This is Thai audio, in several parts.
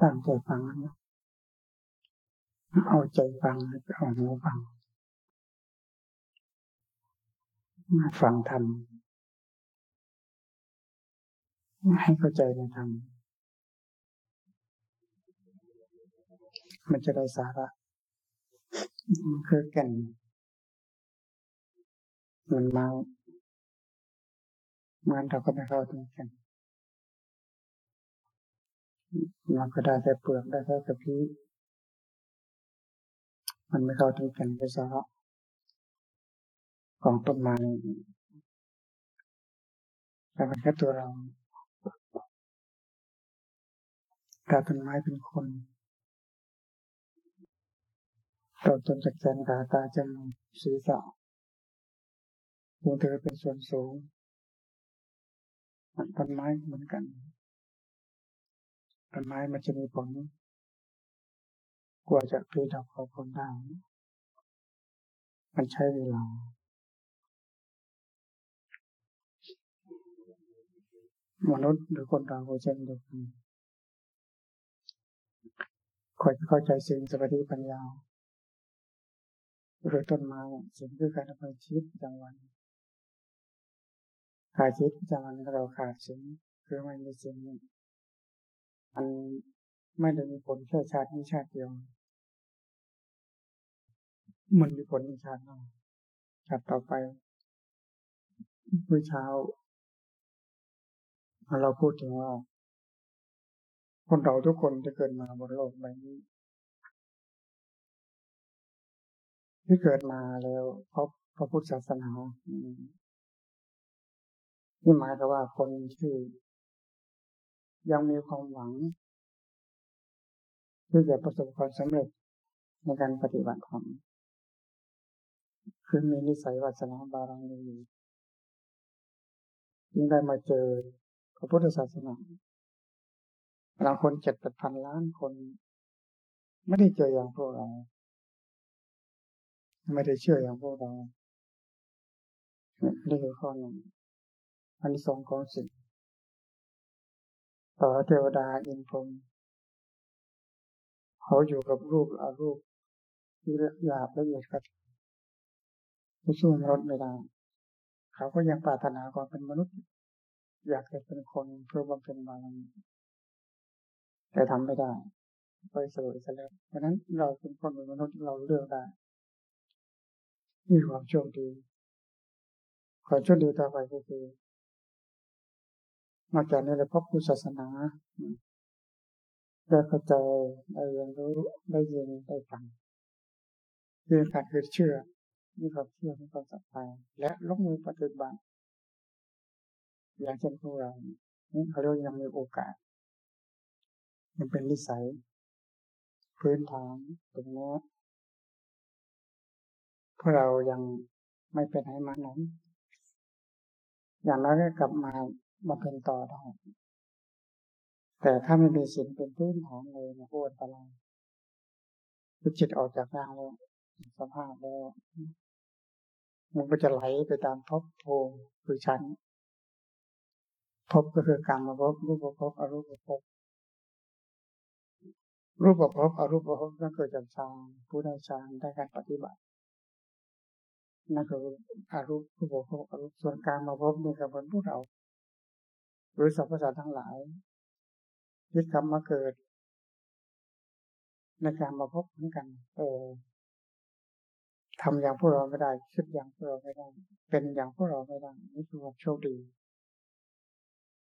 ตั้งใจฟังนะเอาใจฟังเอาหูฟังมาฟังทำให้เข้าใจในธรรมมันจะได้สาระคือแก่นมันเมาเหมือนเราก็ไม่เข้าถึงแก่น เราก็ได้แต่เปลือกได้แค่กระพี้มันไม่เข้าถึงแก่นไปสาะของต้นไม้แต่มันแค่ตัวเราแต่ต้นไม้เป็นคนตัวตนจากแขนขาตาจมูกศีรษะดวงเธอเป็นส่วนสูงต้นไม้เหมือนกัน ต้นไม้มันจะมีผลกว่าจะผลิดอกออกผลได้มันใช้เวลามนุษย์หรือคนเราเช่นเดียวกันคอยเข้าใจสิ่งสมาธิปัญญาหรือต้นไม้สิ่งคือการดำเนินชีวิตประจำวันขาดชีวิตประจำวันเราขาดสิ่งคือไม่มีสิ่ง มันไม่ได้มีผลแค่ชาตินี้ชาติเดียว มันมีผลในชาติหน้าชาติต่อไปเมื่อเช้าเราพูดถึงว่า คนเราทุกคนจะเกิดมาบนโลกใบนี้ ที่เกิดมาแล้วเพราะพระพุทธศาสนาที่หมายก็ว่าคนที่ ยังมีความหวังที่จะประสบความสำเร็จในการปฏิบัติธรรมคือมีนิสัยวาสนาบารมียิ่งได้มาเจอพระพุทธศาสนาบางคนเจ็ดแปดพันล้านคน ไม่ได้เจออย่างพวกเรา ไม่ได้เชื่ออย่างพวกเรานี่คือข้อหนึ่งอันที่สองของสิ่ง ต่อเทวดาอินพรมเขาอยู่กับรูปอารูปที่หยาบละเอียดก็สู้มนุษย์ไม่ได้เขาก็ยังปรารถนาความเป็นมนุษย์ อยากจะเป็นคนเพื่อบำเพ็ญบารมีแต่ทำไม่ได้ไปสวยซะแล้วเพราะนั้นเราเป็นคนเป็นมนุษย์เราเลือกได้มีความโชคดีขอโชคดีต่อไปก็คือ นอกจากนี้เราพบพุทธศาสนาได้เข้าใจได้เรียนรู้ได้ยินได้ฟังเรื่องการคือเชื่อมีความเชื่อมีความศรัทธาและลงมือปฏิบัติอย่างเช่นพวกเราเขาเรียกยังมีโอกาสยังเป็นนิสัย พื้นฐานตรงนี้พวกเรายังไม่เป็นให้มานั้นอย่างน้อยก็กลับมา มาเป็นต่อได้แต่ถ้าไม่มีศีลเป็นพื้นฐานเลยนะโคตรอันตรายคือจิตออกจากร่างแล้วสภาพแล้ว มันก็จะไหลไปตามภพโพคือชั้นภพก็คือการมาภพรูปภพอรูปภพรูปภพอรูปภพก็เกิดจากฌานผู้ได้ฌานได้การปฏิบัตินั่นคืออารูปรูปภพอรูปส่วนการมาภพนี่ก็เป็นพวกเรา หรือสรรพสัตว์ทั้งหลายยึดกรรมมาเกิด ในการมาพบเหมือนกัน เออทำอย่างพวกเราไม่ได้คิดอย่างพวกเราไม่ได้ เป็นอย่างพวกเราไม่ได้นี่คือความโชคดี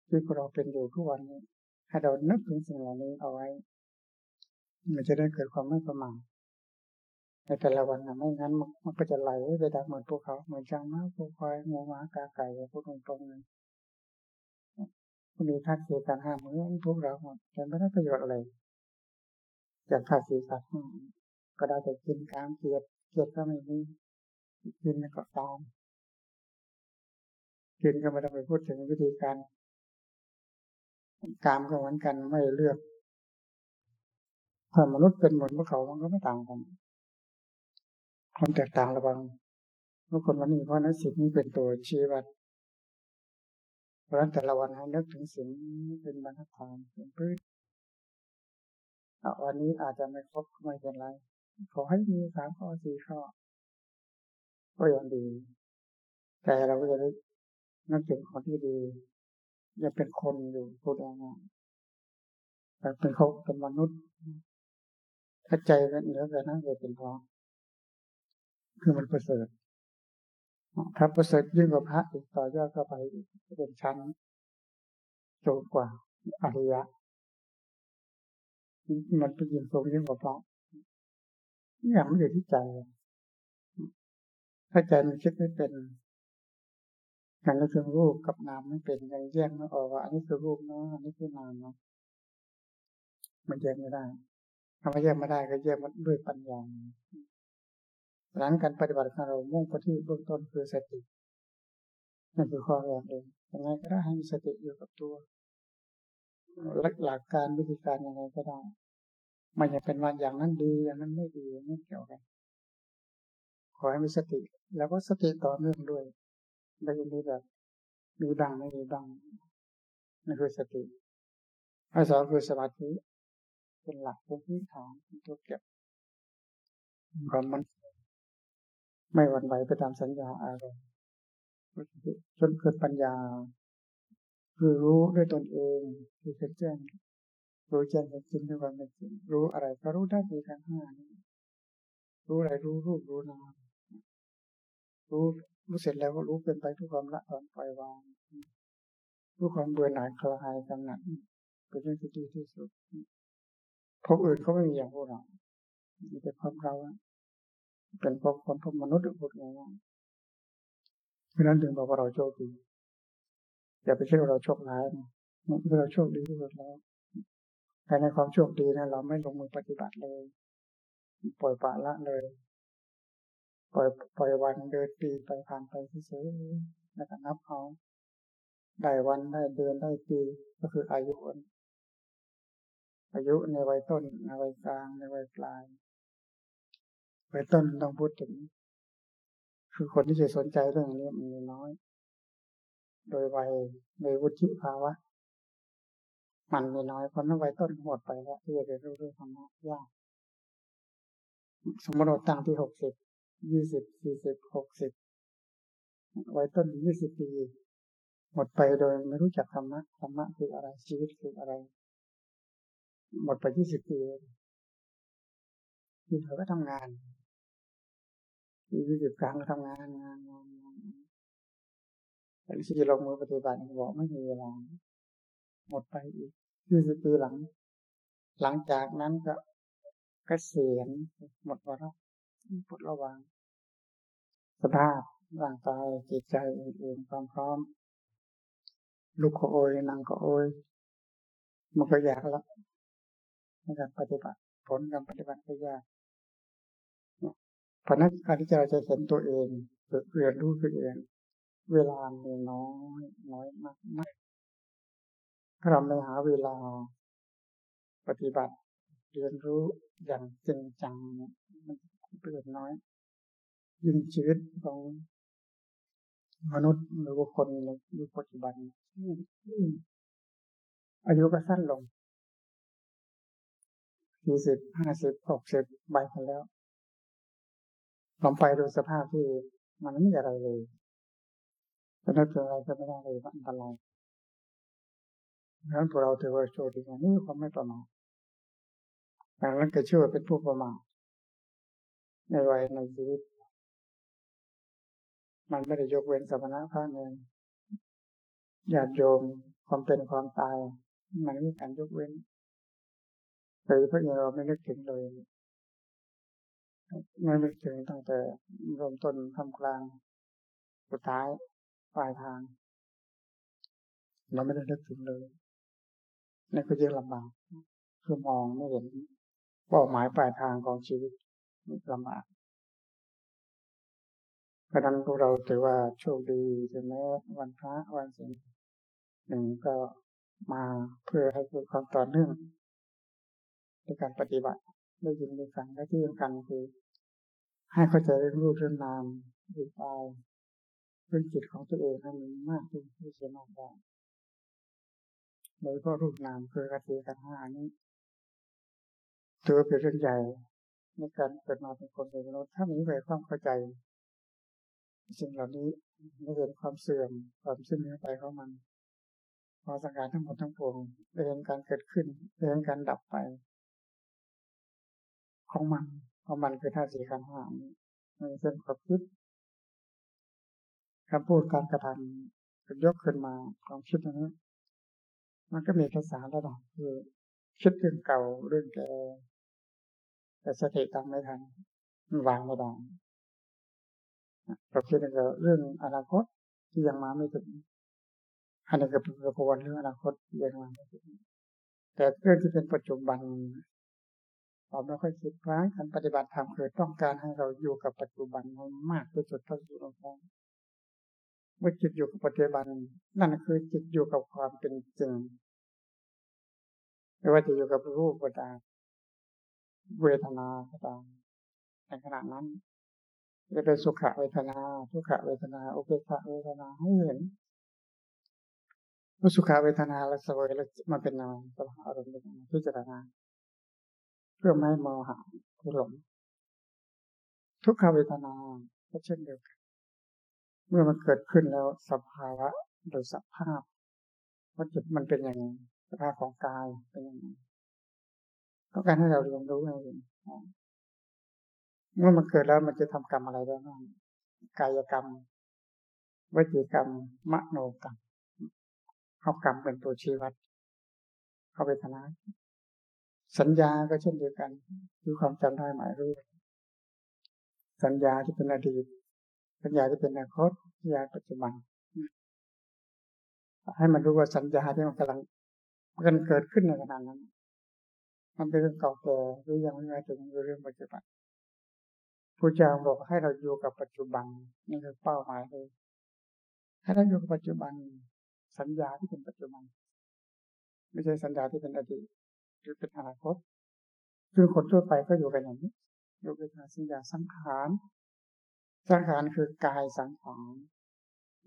ที่พวกเราเป็นอยู่ทุกวันนี้ให้เรานึกถึงสิ่งเหล่านี้เอาไว้ มันจะได้เกิดความไม่ประมาทในแต่ละวันนะไม่งั้นมันก็จะไหลไปตามเหมือนพวกเขาเหมือนช้างม้าพวกควายงูม้ากาไก่พูดตรงๆเลย มีธาตุสี่กันห้าเหมือนพวกเราหมดแต่ไม่ได้ประโยชน์อะไรจากธาคสีสัตว์ก็ได้แต่กินกามเกียดเกียดก็ไม่มีกินก็ตามกินก็ไม่ต้องไปพูดถึงวิธีการกามก็เหมือนกันไม่เลือกถ้ามนุษย์เป็นเหมือนพวกเขา มันก็ไม่ต่างกันความแตกต่างระหว่างทุกคนวันนี้เพราะนั้นสิ่งนี้เป็นตัวชี้วัด เพราะฉะนั้นแต่ละวันให้นึกถึงสิ่งเป็นบรรทัดฐานเป็นพื้นวันนี้อาจจะไม่ครบไม่เป็นไร ขอให้มีสามข้อสี่ข้อ ก็ยังดี แต่เราก็จะได้นั่นเป็นคนที่ดียังเป็นคนอยู่พูดง่ายๆแต่เป็นเขาเป็นมนุษย์ถ้าใจมันเหนือกว่านั้นจะเป็นพระคือมันประเสริฐ ถ้าประเสริฐยิ่งกว่าพระอีกต่อยอดเข้าไปเป็นชั้นสูงกว่าอริยะมันเป็นยิ่งสูงยิ่งกว่าพระอย่างมันอยู่ที่ใจ ถ้าใจมันคิดไม่เป็นการนึกถึงรูปกับนามไม่เป็นยังแยกไม่ออกว่าอันนี้คือรูปนะอันนี้คือนามนะมันแยกไม่ได้ถ้าไม่แยกไม่ได้ก็แยกมันด้วยปัญญา ดังนั้นการปฏิบัติของเรามุ่งไปที่เบื้องต้นคือสตินั่นคือข้อแรกเองยังไงก็ได้ให้มีสติอยู่กับตัวหลักการวิธีการยังไงก็ได้มันจะเป็นวันอย่างนั้นดีอย่างนั้นไม่ดีไม่เกี่ยวกัน ขอให้มีสติ แล้วก็สติต่อเนื่องด้วยได้ยินดีแบบมีบ้างไม่มีบ้างนั่นคือสติอันสองคือสมาธิเป็นหลักเป็นพื้นฐานเป็นตัวเก็บความมัน ไม่หวั่นไหวไปตามสัญญาอารมณ์จนเกิดปัญญา คือรู้ด้วยตนเองคือเห็นแจ้งรู้แจ้งเห็นจริงด้วยความเป็นจริงรู้อะไรก็รู้ได้มีการห้านี้รู้อะไรรู้รูปรู้นามรู้รู้เสร็จแล้วก็รู้เป็นไปทุกความละอ่อนปล่อยวางรู้ความเบื่อหน่ายคลายกำหนัดเป็นเรื่องที่ดีที่สุดพบอื่นเขาไม่มีอย่างพวกเรามีแต่พบเรา เป็นพบคนพบมนุษย์หรือพบอะไรเพราะนั้นถึงบอกว่าเราโชคดีอย่าไปเชื่อว่าเราโชคร้ายนะเราโชคดีที่สุดแล้วแต่ในความโชคดีนะเราไม่ลงมือปฏิบัติเลย ปล่อยปละละเลย ปล่อยปล่อยวันเดินปีไปผ่านไปเฉยๆแล้วก็นับเอาได้วันได้เดือนได้ปีก็คืออายุอายุในวัยต้นในวัยกลางในวัยปลาย วัยต้นต้องพูดถึง คือคนที่จะสนใจเรื่องนี้มันมีน้อย โดยวัยในวุฒิภาวะ มันมีน้อยเพราะนั้นวัยต้นหมดไปแล้วที่จะเรียนรู้เรื่องธรรมะยากสมมติเราตั้งที่หกสิบยี่สิบสี่สิบหกสิบไว้ต้นยี่สิบปีหมดไปโดยไม่รู้จักธรรมะธรรมะคืออะไรชีวิตคืออะไร หมดไปยี่สิบปีที่เธอก็ทำงาน ยี่สิบครั้งก็ทำงานงานงานงานแต่ที่ลงมือปฏิบัติบอกไม่มีเวลาหมดไปอีกยี่สิบปีหลัง หลังจากนั้นก็กเกษียณหมดวาระปลดระวางสภาพร่างกายจิตใจอื่นๆความพร้อมลุกก็โอยนั่งก็โอยมันก็ยากแล้วในการปฏิบัติ ผลการปฏิบัติก็ยาก เพราะนั้นการที่เราจะเห็นตัวเองเรียนรู้ตัวเอง เวลามีน้อยน้อยมากมากถ้าเราไม่หาเวลาปฏิบัติ เรียนรู้อย่างจริงจังมันเปลี่ยนน้อย ยิ่งชีวิตของมนุษย์หรือว่าคนในยุคปัจจุบันอายุก็สั้นลงสี่สิบห้าสิบหกสิบใบกันแล้ว ลองไปดูสภาพที่มันไม่มีอะไรเลยจะนึกถึงอะไรก็ไม่ได้เลยอันตรายดังนั้นพวกเราถือว่าโชคดีนี่ความไม่ประมาทดังนั้นก็เชื่อเป็นผู้ประมาทในวัยในชีวิต มันไม่ได้ยกเว้นสมณะพระเนรญาติโยมความเป็นความตาย มันไม่มีการยกเว้นเลยพระเนรเราไม่นึกถึงเลย ไม่นึกถึงตั้งแต่เริ่มต้นทำกลาง สุดท้ายปลายทาง เราไม่ได้นึกถึงเลยนี่ก็ยิ่งลำบากคือมองไม่เห็นเป้าหมายปลายทางของชีวิตลำบากเพราะนั้นพวกเราถือว่าโชคดีถึงแม้วันพระวันศีลหนึ่งก็มาเพื่อให้เกิดความต่อเนื่องในการปฏิบัติ ได้ยินได้ฟังและที่สำคัญคือ ให้เข้าใจเรื่องรูปเรื่องนามเรื่องกายเรื่องจิตของตัวเองให้มันมากขึ้นที่จะมากได้โดยเพราะรูปนามคือกติกันห้านี้ถือเป็นเรื่องใหญ่ในการเกิดมาเป็นคนเป็นมนุษย์ถ้ามีความเข้าใจสิ่งเหล่านี้ไม่เห็นความเสื่อมความสิ้นเนื้อไปของมันพอสังขารทั้งหมดทั้งปวงได้เห็นการเกิดขึ้นได้เห็นการดับไป ของมันของมันคือธาตุสี่ขันธ์ห้ามันเป็นความคิดคำพูดการกระทำยกขึ้นมาความคิดอย่างนี้มันก็มีภาษาระดับคือคิดเรื่องเก่าเรื่องแก่แต่สติตามไม่ทันวางไม่ได้เราคิดถึงเรื่องอนาคตที่ยังมาไม่ถึงอันนี้ก็เป็นกระบวนเรื่องอนาคตที่ยังมาไม่ถึงแต่เรื่องที่เป็นปัจจุบัน เราไม่ค่อยคิดว่าการปฏิบัติธรรมคือต้องการให้เราอยู่กับปัจจุบันให้มากที่สุดเท่าที่เราได้เมื่อจิตอยู่กับปัจจุบัน นั่นคือจิตอยู่กับความเป็นจริงไม่ว่าจะอยู่กับรูปก็ตามเวทนาก็ตามในขณะนั้นจะเป็นสุขเวทนา ทุกขเวทนาอุเบกขาเวทนาให้เห็นว่าสุขเวทนาและสวยแล้วมันเป็นอะไรสภาอารมณ์เป็นอะไรพิจารณา เพื่อไม่มอหะผู้หลงทุกขเวทนาก็เช่นเดียวกัน เมื่อมันเกิดขึ้นแล้วสภาวะโดยสภาพว่าจิตมันเป็นอย่างสภาพของกายเป็นยังไงต้องการให้เราเรียนรู้เห็นเมื่อมันเกิดแล้วมันจะทำกรรมอะไรได้บ้างกายกรรมวิจีกรรมมโนกรรมเอากรรมเป็นตัวชี้วัดเขาไปทนา สัญญาก็เช่นเดียวกันคือความจำได้หมายรู้ สัญญาที่เป็นอดีต สัญญาที่เป็นอนาคตสัญญาปัจจุบัน ให้มันรู้ว่าสัญญาที่มันกำลังมันเกิดขึ้นในขณะนั้น มันเป็นเรื่องเก่าแก่หรือยังไม่มาถึงเรื่องปัจจุบันพระเจ้าบอกให้เราอยู่กับปัจจุบันนี่คือเป้าหมายเลยให้เราอยู่กับปัจจุบัน สัญญาที่เป็นปัจจุบัน ไม่ใช่สัญญาที่เป็นอดีต หรือเป็นอนาคตคือคนทั่วไปก็อยู่กันอย่างนี้อยู่กับสัญญาสังขาร สังขารคือกายสังขาร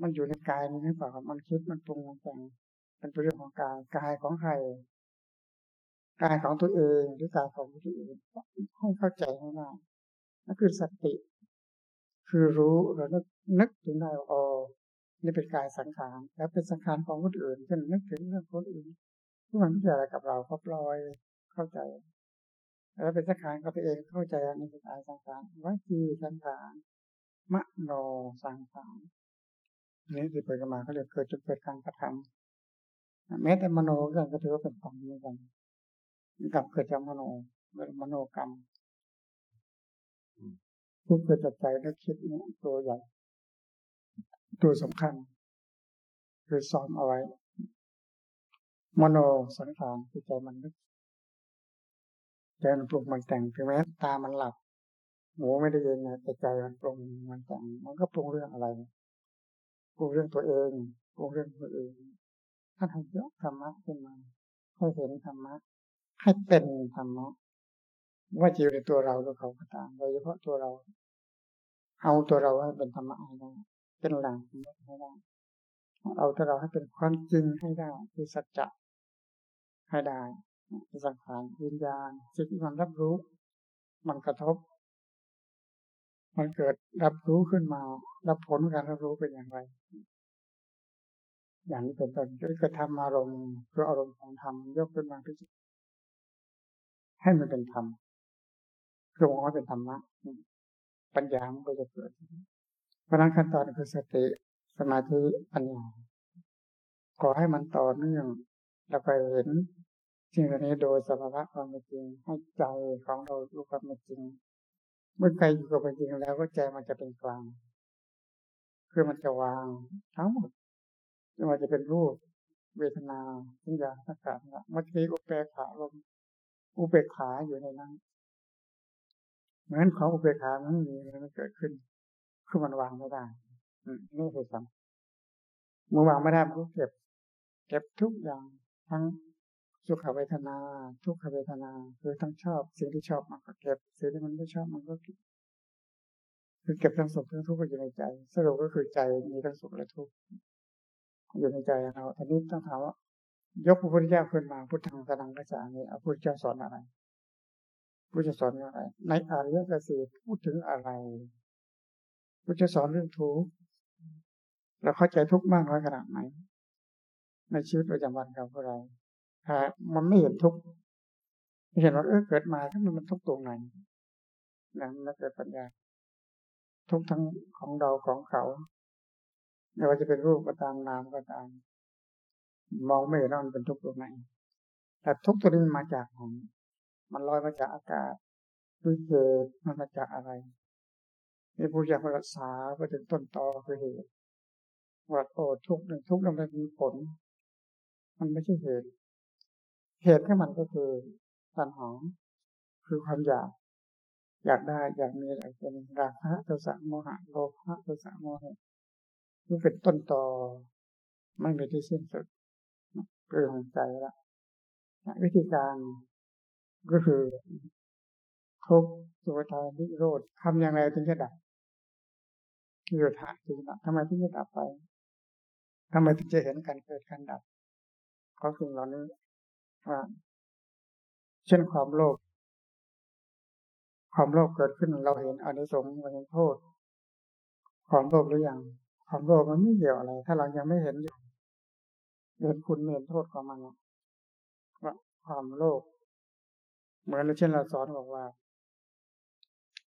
มันอยู่ในกายนี้หรือเปล่ามันคิดมันปรุงมันแต่งเป็นเรื่องของกาย กายของใคร กายของตัวเองหรือกายของผู้อื่นให้เข้าใจให้ได้นั่นคือสติ คือรู้เรานึกนึกถึงได้อ๋อนี่เป็นกายสังขาร แล้วเป็นสังขารของคนอื่นเช่นนึกถึงเรื่องคนอื่น ที่มันไม่เกี่ยวอะไรกับเราก็ปล่อยเข้าใจ แล้วเป็นสังขารกับตัวเองเข้าใจอันนี้เป็นกายสังขารวิจีสังขารมโนสังขารนี่ที่เปิดมาเขาเรียกเกิดจนเกิดการกระทำแม้แต่มโนก็ถือว่าเป็นกรรมเหมือนกันกับเกิดจากมโนเป็นมโนกรรมทุกเกิดจากใจและคิดนี่ตัวใหญ่ตัวสำคัญ คือซ้อมเอาไว้ มโนสังขารคือใจมันนึกใจมันปรุงมันแต่งถึงแม้ตามันหลับหูไม่ได้ยินนะแต่ใจมันปรุงมันแต่ง มันก็ปรุงเรื่องอะไรปรุงเรื่องตัวเองปรุงเรื่องคนอื่นถ้าทำยกธรรมะขึ้นมาให้เห็นธรรมะให้เป็นธรรมะว่าจะอยู่ในตัวเราหรือเขาก็ตามโดยเฉพาะตัวเรา เอาตัวเราให้เป็นธรรมะให้ได้เป็นหลังให้ได้เอาตัวเราให้เป็นความจริงให้ได้คือสัจจะ ให้ได้ สังขารวิญญาณสิ่งที่มันรับรู้ มันกระทบ มันเกิดรับรู้ขึ้นมา รับผลการรับรู้เป็นอย่างไร อย่างนี้เป็นต้นก็กระทำอารมณ์คืออารมณ์ของธรรมยกขึ้นมาพิจิตให้มันเป็นธรรมคือมองว่าเป็นธรรมะปัญญามันก็จะเกิดเพราะนั้นขั้นตอนคือสติสมาธิปัญญาขอให้มันต่อเนื่อง แล้วไปเห็นสิ่งเหล่านี้โดยสภาวะความเป็นจริงให้ใจของเรารู้ความเป็นจริง เมื่อใจอยู่กับเป็นจริงแล้วก็ใจมันจะเป็นกลางคือมันจะวางทั้งหมดไม่ว่าจะเป็นรูปเวทนาสัญญาสังขารมันจะมีอุเบกขาลมอุเบกขาอยู่ในนั้นเหมือนของอุเบกขามันมีมันเกิดขึ้น คือมันวางไม่ได้นี่คือสำมือวางไม่ได้มันก็เก็บ เก็บทุกอย่าง ทั้งสุขเวทนา ทุกขเวทนาคือทั้งชอบสิ่งที่ชอบมันก็เก็บ สิ่งที่มันไม่ชอบมันก็เก็บคือเก็บทั้งสุขทั้งทุกข์อยู่ในใจ สรุปก็คือใจมีทั้งสุขและทุกข์อยู่ในใจเราทีนี้ต้องถามว่ายกพระพุทธเจ้าขึ้นมาพุทธังสนังกระจานี่พระพุทธเจ้าสอนอะไรพุทธสอนอะไร ในอริยสัจสี่พูดถึงอะไรพุทธสอนเรื่องทุกข์เราเข้าใจทุกข์มากน้อยขนาดไหน ในชีวิตประจำวันของเราถ้ามันไม่เห็นทุกข์ไม่เห็นว่าเออเกิดมาถ้ามันทุกข์ตรงไหนนั่นเกิดปัญญา ทุกทั้งของเราของเขาไม่ว่าจะเป็นรูปก็ตามนามก็ตาม มองไม่เห็นว่ามันเป็นทุกข์ตรงไหนแต่ทุกข์ตัวนี้มันมาจากของมันลอยมาจากอากาศด้วยเหตุมันมาจากอะไรนี่ผู้อยากรักษาไปถึงต้นตอคือเหตุว่าโอ้ทุกข์หนึ่งทุกข์นั้นมันมีผล มันไม่ใช่เหตุ เหตุที่มันก็คือตัณหาคือความอยาก อยากได้อยากมีอะไรเป็นราคะโทสะโมหะโลภะโทสะโมหะนี่เป็นต้นต่อไม่มีที่สิ้นสุดเรื่องของใจละวิธีการก็คือทุกสุภทานิโรธทำอย่างไรถึงจะดับนิโรธาถึงดับทำไมถึงจะดับไปทำไมถึงจะเห็นการเกิดการดับ ก็คือเรานี้ว่เช่นความโลภความโลภเกิดขึ้นเราเห็นอนิสงส์เราเห็นโทษ ความโลภหรือยังความโลภมันไม่เกี่ยวอะไร ถ้าเรายังไม่เห็นอยู่เห็นคุณเห็นโทษของมันว่าความโลภเหมือนเช่นเราสอนบอกว่า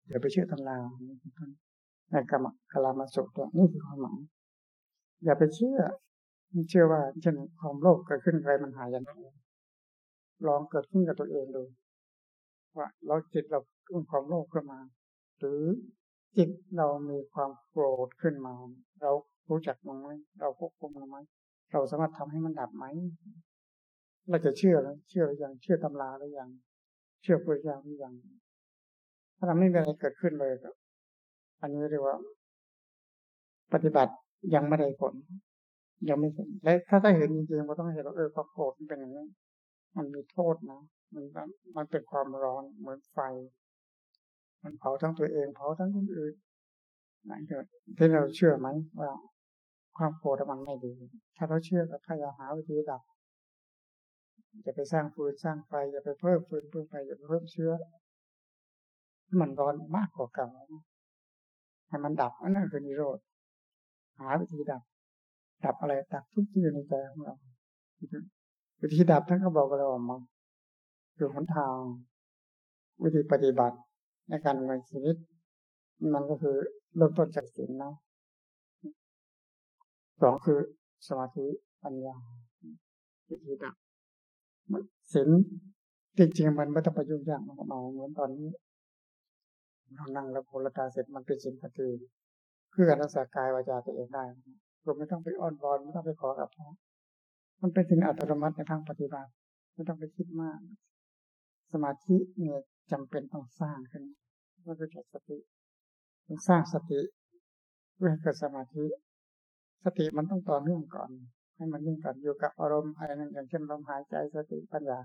อย่าไปเชื่อตำราในกรรมกลามาสุขนี่คือความหมายอย่าไปเชื่อ เชื่อว่าเช่นความโลภเกิดขึ้นใครมันหายอย่างนั้นลองเกิดขึ้นกับตัวเองดูว่าเราจิตเราขึ้นความโลภขึ้นมา หรือจิตเรามีความโกรธขึ้นมา เรารู้จักมันไหมเราควบคุมมันไหมเราสามารถทำให้มันดับไหมเราจะเชื่อแล้วเชื่อหรือยังเชื่อตำราหรือยังเชื่อพระเจ้าหรือยังถ้าเราไม่มีอะไรเกิดขึ้นเลยก็อันนี้เรียกว่า ปฏิบัติยังไม่ได้ผล ยังไม่เห็นและถ้าได้เห็นจริงๆเราต้องเห็นว่าเออความโกรธมันเป็นอย่างนี้ มันมีโทษนะ มันมันเป็นความร้อนเหมือนไฟ มันเผาทั้งตัวเองเผาทั้งคนอื่นนั่นคือที่เราเชื่อไหมว่า ความโกรธมันไม่ดี ถ้าเราเชื่อก็พยายามหาวิธีดับอย่าไปสร้างฟืนสร้างไฟอย่าไปเพิ่มฟืนเพิ่มไฟอย่าไปเพิ่มเชื้อ มันร้อนมากกว่าเก่าให้มันดับอันนั้นคือนิโรธหาวิธีดับ ดับอะไรดับทุกที่ในใจของเราวิธีดับท่านก็บอกกับเราออกมาคือหนทาง วิธีปฏิบัติในการดำเนินชีวิต มันก็คือเริ่มต้นจากศีลนะสองคือสมาธิปัญญาวิธีดับศีลจริงๆมันไม่ต้องประยุกต์ยากมากมาเหมือนตอนนี้เรานั่งแล้วโพลตาเสร็จมันเป็นศีลปฏิเพื่อรักษากายวาจาตัวเองได้ เราไม่ต้องไปอ้อนวอนไม่ต้องไปขอกับเขามันเป็นสิ่งอัตโนมัติในทางปฏิบัติ ไม่ต้องไปคิดมาก สมาธิเนี่ยจำเป็นต้องสร้างขึ้นเพื่อเกิดสติต้องสร้างสติเพื่อให้เกิดสมาธิ สติมันต้องต่อเนื่องก่อน ให้มันยิ่งกันอยู่กับอารมณ์อะไรนั่นอย่างเช่นลมหายใจสติปัญญา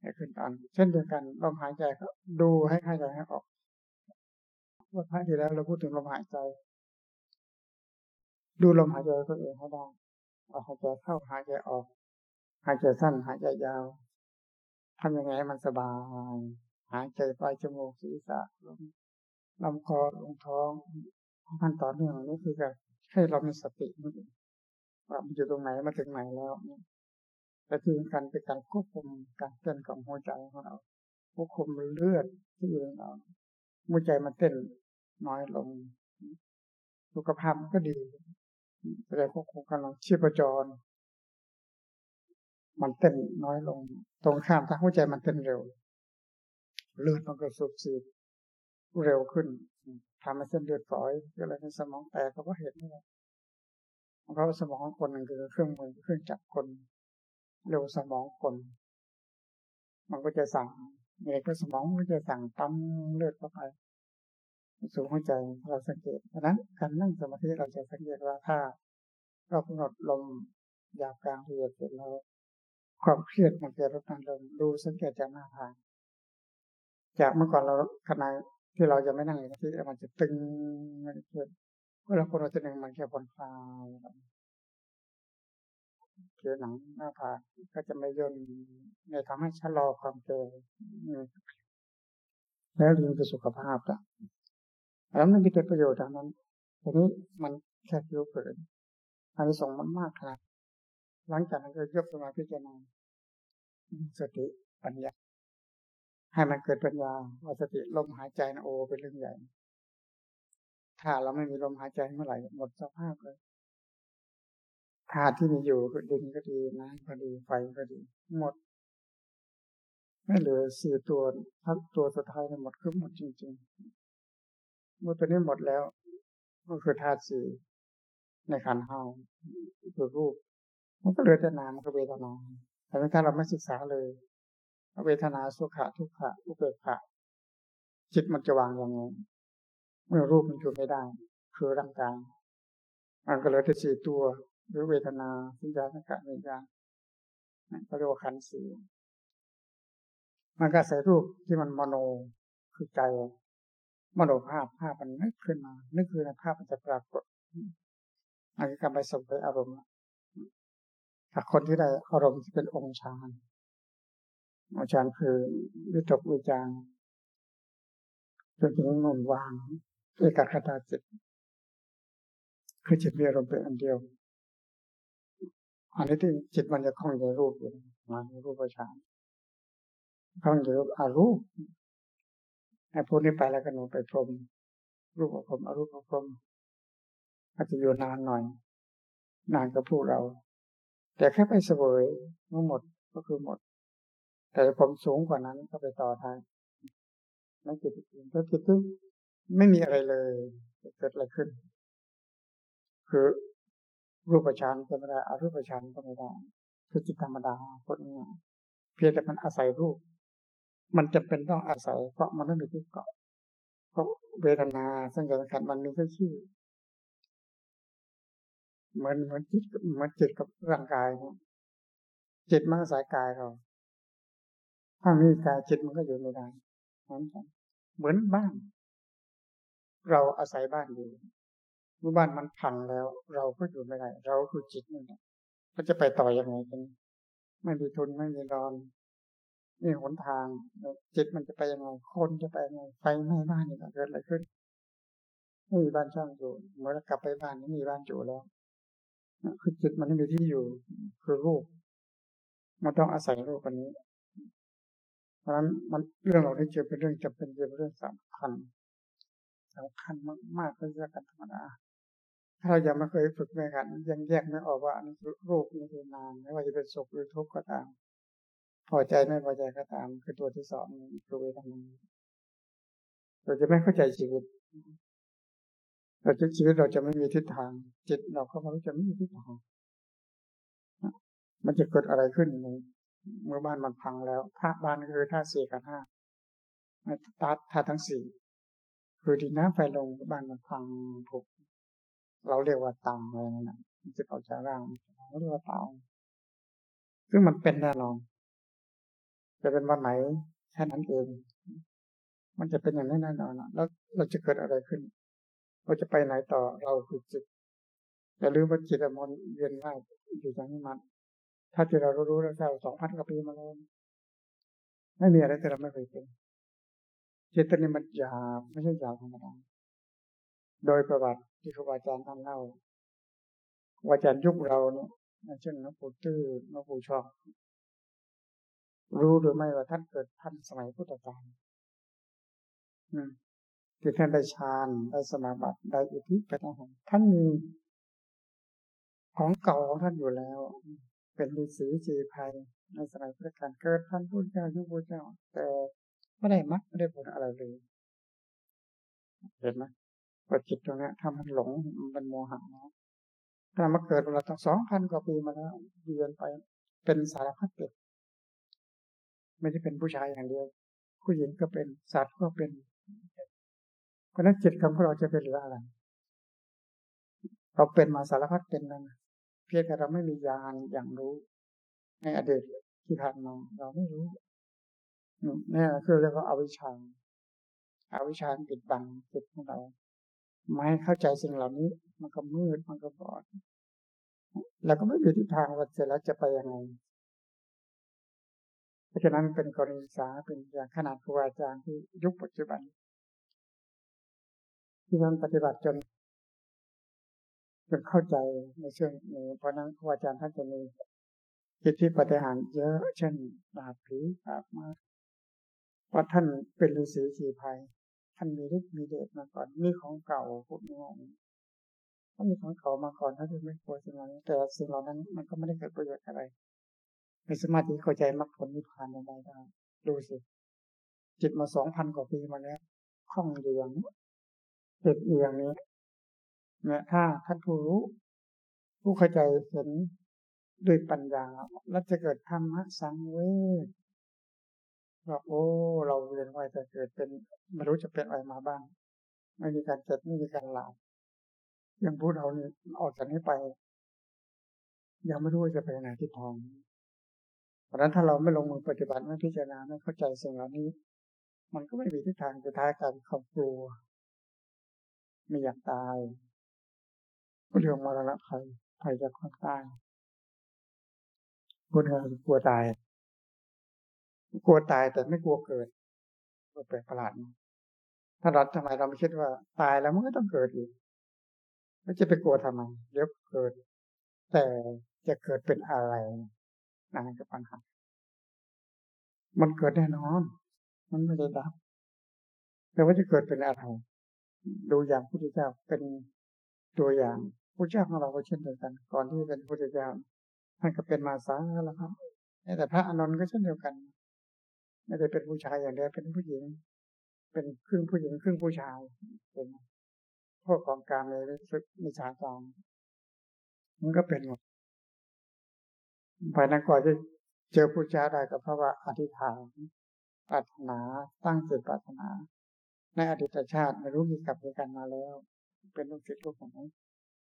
ให้ขึ้นตอนเช่นเดียวกันลมหายใจก็ดูให้หายใจให้ออกวันพระที่แล้วเราพูดถึงลมหายใจ ดูลมหายใจตัวเองให้ได้หายใจเข้าหายใจออก หายใจสั้นหายใจยาวทำยังไงมันสบาย หายใจปลายจมูกศีรษะลงลำคอลงท้องขั้นตอนนี้นี่คือการให้เรามีสติว่ามันอยู่ตรงไหนมาถึงไหนแล้วแต่ที่สำคัญเป็นการควบคุมการเต้นของหัวใจของเราควบคุมเลือดที่อยู่ในเราหัวใจมันเต้นน้อยลงสุขภาพก็ดี แสดงควบคุมการลงชีพจร มันเต้นน้อยลง ตรงข้ามถ้าหัวใจมันเต้นเร็วเลือดมันก็สูบฉีดเร็วขึ้นทำให้เส้นเลือดฝอยก็เลยในสมองแตกเขาก็เห็นนี่เพราะสมองคนหนึ่งคือเครื่องมือเครื่องจักรคน เร็วสมองคน มันก็จะสั่งอะไรก็สมองก็จะสั่งปั๊มเลือดเข้าไป สู่หัวใจเราสังเกตนะการนั่งสมาธิเราจะสังเกตว่าถ้าเรากำหนดลมหยาบกลางละเอียดเสร็จแล้วความเครียดมันจะลดน้อยลงดูสังเกตจากหน้าทาง จากเมื่อก่อนเราขณะที่เราจะไม่นั่งสมาธิมันจะตึงมันเครียดเวลาคนเราจะนั่งมันแค่ผ่อนคลายเกี่ยวหนังหน้าผากก็จะไม่ย่นในทำให้ชะลอความเก่แล้วลืมไปสุขภาพละ แล้วมันมีแต่ประโยชน์ทางนั้นทีนี้มันแค่ผิวเผินอันนี้ส่งมันมากครับ หลังจากนั้นก็ยกสมาพิจารณาสติปัญญา ให้มันเกิดปัญญาว่าสติลมหายใจนะโอเป็นเรื่องใหญ่ ถ้าเราไม่มีลมหายใจเมื่อไหร่หมดสภาพเลยธาตุที่มีอยู่ก็ดินก็ดีน้ำก็ดีไฟก็ดี หมดไม่เหลือสี่ตัวทั้งตัวสุดท้ายหมดคือหมดจริงๆ เมื่อตัวนี้หมดแล้ว ก็คือธาตุสี่ในขันธ์ห้าคือรูป มันก็เหลือแต่นามก็เวทนาแต่ถ้าเราไม่ศึกษาเลยเวทนาสุขะทุกขะอุเบกขาจิตมันจะวางยังไงเมื่อรูปมันอยู่ไม่ได้ คือร่างกายมันก็เหลือแต่สี่ตัวหรือเวทนาสัญญาสังขารวิญญาณก็เรียกว่าขันธ์สี่มันก็ใส่รูปที่มันมโนคือใจ มโนภาพภาพมันนึกขึ้นมา นึกคือในภาพมันจะปรากฏอันนี้การไปส่งไปอารมณ์ถ้าคนที่ได้อารมณ์ที่เป็นองค์ฌานองค์ฌานคือวิตกวิจารจนถึงนุ่นวางเอกคตาจิต คือจิตมีอารมณ์เป็นอันเดียว อันนี้ที่จิตมันจะคล้องในรูปอยู่มาในรูปฌานคล้องอยู่อารูป ไอ้พวกนี้ไปแล้วก็หนูไปพรมรูปพรมอรูปพรมอาจจะอยู่นานหน่อย นานกับพวกเรา แต่แค่ไปเสวยเมื่อหมดก็คือหมด แต่ผมสูงกว่านั้นก็ไปต่อทางนั่นจิตอื่นก็จิตที่ไม่มีอะไรเลยเกิดอะไรขึ้น คือรูปฌานก็ไม่ได้อารูปฌานก็ไม่ได้คือจิตธรรมดาคนนี้เพียงแต่มันอาศัยรูป มันจะเป็นต้องอาศัย เพราะมันไม่มีที่เกาะเพราะเวทนาสังขารมันมีแค่ชื่อเหมือนเหมือนจิตเหมือนจิตกับร่างกายนะจิตมันอาศัยกายเรา ถ้ามีกายจิตมันก็อยู่ไม่ได้เหมือนกันเหมือนบ้าน เราอาศัยบ้านอยู่เมื่อบ้านมันพังแล้ว เราก็อยู่ไม่ได้ เราคือจิตนี่แหละมันจะไปต่ออยังไงกันไม่มีทุนไม่มีรอน นี่หนทางจิตมันจะไปยังไงคนจะไปยังไงไฟไหม้บ้านนี่เกิดอะไรขึ้นไม่มีบ้านช่างอยู่เมื่อกลับไปบ้านไม่มีบ้านอยู่แล้วคือจิตมันไม่มีที่อยู่ คือรูปมันต้องอาศัยรูปอันนี้ เพราะฉะนั้นมันเรื่องเราได้จอเป็นเรื่องจำเป็นเป็นเรื่องสำคัญสำคัญมากๆเป็นเรื่อการธรรมดาถ้าเรายังไม่เคยฝึกแม่กันยังแยกไม่ออกว่าอันนี้รูปนี่คือนามไม่ว่าจะเป็นสุขหรือทุกข์ก็ตาม พอใจไม่พอใจก็ตาม คือตัวที่สองคือเวทนาเราจะไม่เข้าใจชีวิต เราจะชีวิตเราจะไม่มีทิศทาง จิตเราก็มันจะไม่มีทิศทาง มันจะเกิดอะไรขึ้นเมื่อบ้านมันพังแล้วธาตุบ้านคือธาตุสี่กับห้าธาตุธาตุทั้งสี่คือดินน้ำไฟลมบ้านมันพังผุเราเรียกว่าตางอะไรนั่นแหละจิตออกจากร่างเราเรียกว่าตางซึ่งมันเป็นแน่นอน จะเป็นวันไหนแค่นั้นเอง มันจะเป็นอย่างนั้นแน่นอนแล้วเราจะเกิดอะไรขึ้น เราจะไปไหนต่อเราคือจิตอย่าลืมว่าจิตมันเวียนว่ายอยู่อย่างนี้มัน ถ้าที่เรารู้แล้วเราสองพันกว่าปีมาแล้วไม่มีอะไรที่เราไม่เคยเป็นจิตนี้มันหยาบไม่ใช่หยาบธรรมดาโดยประวัติที่ครูบาอาจารย์ท่านเล่าว่าอาจารย์ยุคเราเนี่ยเช่นหลวงปู่ตื้อหลวงปู่ชอบ รู้หรือไม่ว่าท่านเกิดท่านสมัยพุทธกาลคือท่านได้ฌานได้สมาบัติได้อิทธิเป็นอาหารท่านมีของเก่าของท่านอยู่แล้ว เป็นฤาษีจีภัยในสมัยพุทธกาลเกิดท่านพุทธเจ้ายุคพุทธเจ้า แต่ไม่ได้มักไม่ได้ผลอะไรเลยเห็นไหมว่าจิตตรงนี้ทำมันหลงมันเป็นโมหะนะถ้ามาเกิดเราตั้งสองพันกว่าปีมาแล้วเดือนไป เป็นสารพัดเป็ด ไม่ใช่เป็นผู้ชายอย่างเดียว ผู้หญิงก็เป็นสัตว์ก็เป็น เพราะนั้นจิตของพวกเราจะเป็นหลืออะไร เราเป็นมาสารพัดเป็นนั่นเพียงแต่เราไม่มีญาณอย่างรู้ ในอดีตที่ผ่านมาเราไม่รู้นี่คือเรียกว่าอาวิชชาอาวิชชาปิดบังจิตของเรา ไม่เข้าใจสิ่งเหล่านี้ มันก็มืดมันก็บอด แล้วก็ไม่มีทิศทางว่าเสร็จแล้วจะไปยังไง เพราะฉะนั้นเป็นกรณีศึกษาเป็นอย่างขนาดครูอาจารย์ที่ยุคปัจจุบัน ที่ท่านปฏิบัติจนจนเข้าใจในเชิงนี้เพราะนั้นครูอาจารย์ท่านจะมีอิทธิปฏิหารเยอะเช่นดาบผีดาบมาเพราะท่านเป็นฤาษีสีภัย ท่านมีฤทธิ์มีเดชมาก่อนมีของเก่าพวกนี้ถ้ามีของเก่ามาก่อนท่านจะไม่กลัวสิ่งเหล่านี้แต่สิ่งเหล่านั้นมันก็ไม่ได้เกิดประโยชน์อะไร ไม่สามารถที่เข้าใจมรรคผลนิพพานได้ได้ดูสิจิตมาสองพันกว่าปีมาแล้วคล่องเรียงเป็นเอียงนี้เนี่ยถ้าท่านผู้รู้ ผู้เข้าใจเห็นด้วยปัญญาแล้วจะเกิดธรรมะสังเวชว่าโอ้ เราเรียนไว้แต่เกิดเป็นไม่รู้จะเป็นอะไรมาบ้าง ไม่มีการเจ็ดไม่มีการหลับยังพูดเรานี่ออกจากนี้ไป ยังไม่รู้จะไปไหนที่ทอง เพราะนั้นถ้าเราไม่ลงมือปฏิบัติไม่พิจารณาไม่เข้าใจสิ่งเหล่านี้ มันก็ไม่มีทิศทางสุดท้ายการครอบครัว ไม่อยากตายเรื่องมรณะภัยภัยจากความตายคนเรากลัวตาย กลัวตายแต่ไม่กลัวเกิดก็แปลกประหลาดถ้าเราทำไมเราไม่คิดว่า ตายแล้วมันก็ต้องเกิดอีกไม่จะไปกลัวทำไมเดี๋ยวเกิด แต่จะเกิดเป็นอะไร นั่นคือปัญหา มันเกิดแน่นอน มันไม่ได้ดับ แต่ว่าจะเกิดเป็นอะไรดูอย่างพุทธเจ้าเป็นตัวอย่างพระเจ้าของเราก็เช่นเดียวกัน ก่อนที่เป็นพุทธเจ้าท่านก็เป็นมาสาแล้วครับแต่พระอานนท์ก็เช่นเดียวกัน ไม่ได้เป็นผู้ชายอย่างเดียวเป็นผู้หญิง เป็นครึ่งผู้หญิงครึ่งผู้ชายเป็นพวกของการในศึกมิชาการมันก็เป็นหมด ภายในก่อนจะเจอผู้จ้าได้ก็เพราะว่าอธิษฐานปรารถนาตั้งจิตปรารถนา ในอดีตชาติไม่รู้มีกับมีกันมาแล้ว เป็นลูกศิษย์ลูกของ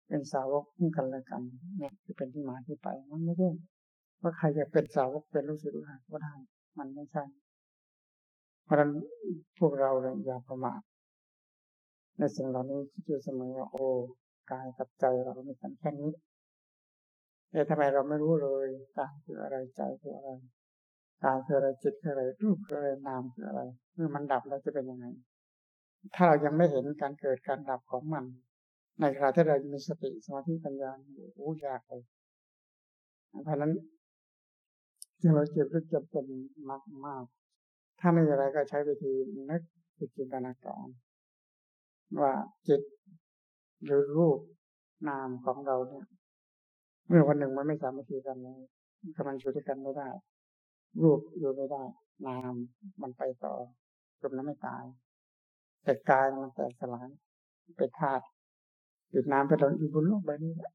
เป็นสาวกกันและกันเนี่ยคือเป็นที่มาที่ไปมันไม่ได้ว่าใครจะเป็นสาวกเป็นลูกศิษย์ลูกหาก็ได้มันไม่ใช่เพราะฉะนั้นพวกเราเลยอย่าประมาทในสิ่งเหล่านี้คิดอยู่เสมอโอ้กายกับใจเราไม่กันแค่นี้ แต่ทำไมเราไม่รู้เลยกายคืออะไรใจคืออะไรกายคืออะไรจิตคืออะไรรูปคืออะไรนามคืออะไรเมื่อมันดับแล้วจะเป็นยังไง ถ้าเรายังไม่เห็นการเกิดการดับของมัน ในขณะที่เรามีสติสมาธิปัญญาโอ้ยากเลยเพราะนั้นที่เราเจ็บรึกจะเป็นมากมาก ถ้าไม่มีอะไรก็ใช้วิธีนึกจินตนาการว่าจิตหรือรูปนามของเราเนี่ย เมื่อวันหนึ่งมันไม่สามารถที่กันเลยกำลังอยู่ด้วยกันไม่ได้ รูปอยู่ไม่ได้ นามมันไปต่อจนนั้นไม่ตาย แต่กายมันแตกสลายเป็นธาตุติดน้ำไปตอนอยู่บนโลกใบนี้แหละ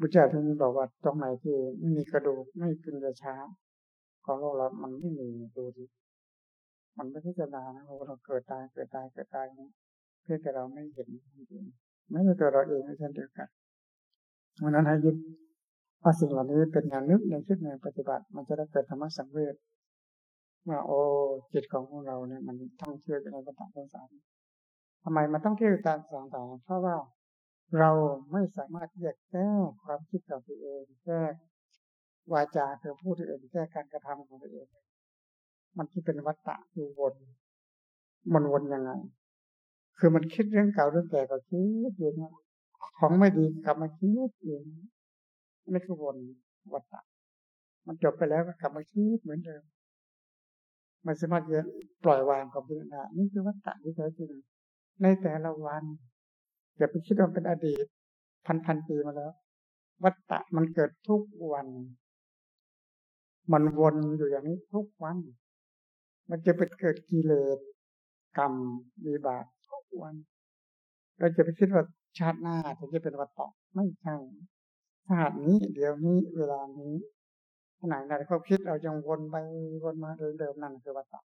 พระเจ้าท่านบอกว่าตรงไหนที่ไม่มีกระดูกไม่เป็นกระช้าของโลกเรามันไม่มีดูดิมันไม่พิจารณานะว่าเราเกิดตายเกิดตายเกิดตายเนี่ยเพื่อแต่เราไม่เห็นจริงไม่ใช่ตัวเราเองไม่ใช่เดียวกัน เพราะนั้นให้ยึดว่าสิ่งเหล่านี้เป็นงานนึกในคิดในปฏิบัติ มันจะได้เกิดธรรมะสังเวชว่าโอ้จิตของพวกเราเนี่ยมันท่องเที่ยวในประสงสารทำไมมันต้องเที่ยวตามสองต่างเพราะว่าเราไม่สามารถแยกแก้ความคิดของตัวเองแก้วาจาคือพูดตัวเองแก้การกระทำของตัวเอง มันที่เป็นวัฏฏะอยู่วนมันวนยังไง คือมันคิดเรื่องเก่าเรื่องแก่ก็คิดอยู่นะ ของไม่ดีกลับมาคิดอยู่นี่คือวนวัฏฏะมันจบไปแล้วก็กลับมาคิดเหมือนเดิมมันสามารถจะปล่อยวางความเป็นได้นี่คือวัฏฏะที่แท้จริงในแต่ละวันอย่าไปคิดว่าเป็นอดีต พันพันปีมาแล้ว วัฏฏะมันเกิดทุกวัน มันวนอยู่อย่างนี้ทุกวัน มันจะเป็นเกิดกิเลสกรรมมีบาปทุกวัน เราจะไปคิดว่า ชาติหน้าจะเป็นวัฏฏะไม่ใช่ชาตินี้ เดี๋ยวนี้เวลานี้ขณะนั้นเขาคิดเรายังวนไปวนมาเดิมๆนั่นคือวัฏฏะ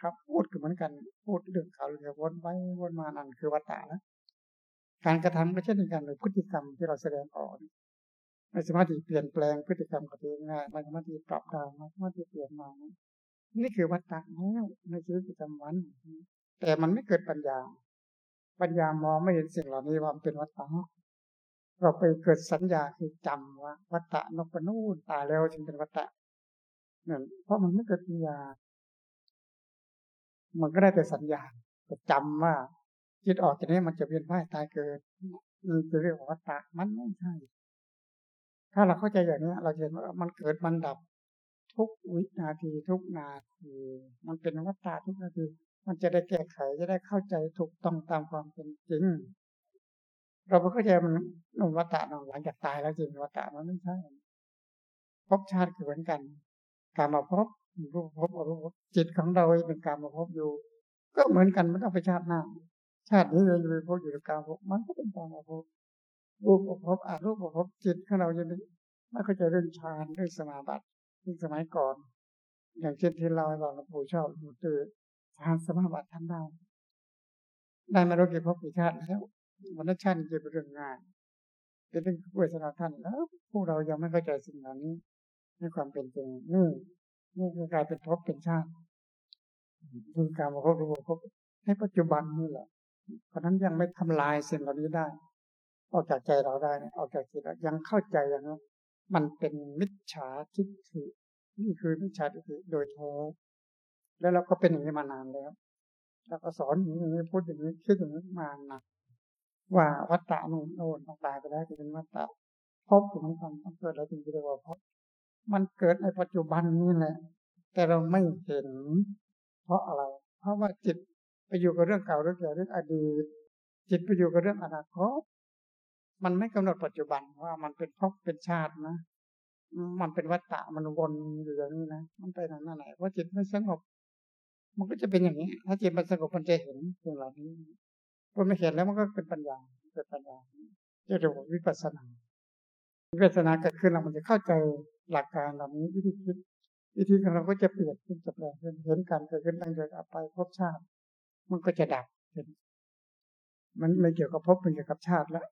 ครับ พูดก็เหมือนกัน พูดเรื่องเขาเรื่องวนไปวนมานั่นคือวัฏฏะนะการกระทำก็เช่นเดียวกันพฤติกรรมที่เราแสดงออกไม่สามารถที่เปลี่ยนแปลงพฤติกรรมของตัวเองได้ไม่สามารถที่ปรับได้ไม่สามารถที่เปลี่ยนมานี่คือวัฏฏะแล้วในชีวิตประจำวัน แต่มันไม่เกิดปัญญา ปัญญามองไม่เห็นสิ่งเหล่านี้ว่าเป็นวัฏฏะเราไปเกิดสัญญาคือจำว่าวัฏฏะนกปนูนตายแล้วจึงเป็นวัฏฏะนั่นเพราะมันไม่เกิดปัญญา มันก็ได้แต่สัญญาแต่จำว่าจิตออกจากนี้มันจะเวียนว่ายตายเกิดมันจะเรียกว่าวัฏฏะมันไม่ใช่ ถ้าเราเข้าใจอย่างนี้ เราจะเห็นว่ามันเกิดมันดับ ทุกวินาทีทุกนาที มันเป็นวัฏฏะทุกนาที มันจะได้แก้ไขจะได้เข้าใจถูกต้องตามความเป็นจริง เราไม่เข้าใจมันนวัฏฏะหลังจากตายแล้วจริงวัฏฏะมันไม่ใช่ภพชาติคือเหมือนกันการมาพบรูปภพอรูปจิตของเราเป็นการมาพบอยู่ ก็เหมือนกันมันต้องไปชาติหน้า ชาตินี้เราอยู่ในภพอยู่ในการพบมันก็เป็นการมาพบรูปภพอารูปภพจิตของเราจะไม่เข้าใจเรื่องฌานเรื่องสมาบัติที่สมัยก่อน อย่างเช่นที่เราหลวงปู่ชอบหลวงปู่ ฌาสมาบัติท่านได้ได้มารู้กี่ภพกี่ชาติแล้ววันนั้นชาติจะเป็นเรื่องงายเป็นเรื่องเวทนาท่านแล้วพวกเรายังไม่เข้าใจสิ่งเหล่านี้ในความเป็นจริงนี่นี่คือกลายเป็นภพเป็นชาติคือการมาพบรู้พบในปัจจุบันนี่แหละเพราะนั้นยังไม่ทำลายสิ่งเหล่านี้ได้ ออกจากใจเราได้ออกจากจิตยังเข้าใจอย่างนี้มันเป็นมิจฉาทิฏฐินี่คือมิจฉาทิฏฐิโดยแท้ แล้วเราก็เป็นอย่างนี้มานานแล้ว แล้วก็สอนอย่างนี้พูดอย่างนี้คิดอย่างนี้มานานว่าวัตตะนู่นโน่นต้องตายไปแล้วจะเป็นวัตตะพบของมันต้องเกิดอะไรถึงจะเรียกว่าพบมันเกิดในปัจจุบันนี่แหละ แต่เราไม่เห็น เพราะอะไร เพราะว่าจิตไปอยู่กับเรื่องเก่าเรื่องแก่าเรื่องอดีต จิตไปอยู่กับเรื่องอนาคตมันไม่กำหนดปัจจุบันว่ามันเป็นภพเป็นชาตินะ มันเป็นวัฏฏะมันวนอยู่อย่างนี้นะ มันไปไหนมาไหนเพราะจิตไม่สงบ มันก็จะเป็นอย่างนี้ ถ้าจิตมันสงบมันจะเห็นสิ่งเหล่านี้พอไม่เห็นแล้วมันก็เป็นปัญญาเป็นปัญญาจะเรียกว่าวิปัสสนาวิปัสสนาเกิดขึ้นเรามันจะเข้าใจหลักการเหล่านี้วิธีคิดวิธีของเราก็จะเปลี่ยนขึ้นจะแปลงขึ้นเห็นการเกิดขึ้นตั้งแต่ไปพบชาติ มันก็จะดับเห็นมันไม่เกี่ยวกับพบมันเกี่ยวกับชาติแล้ว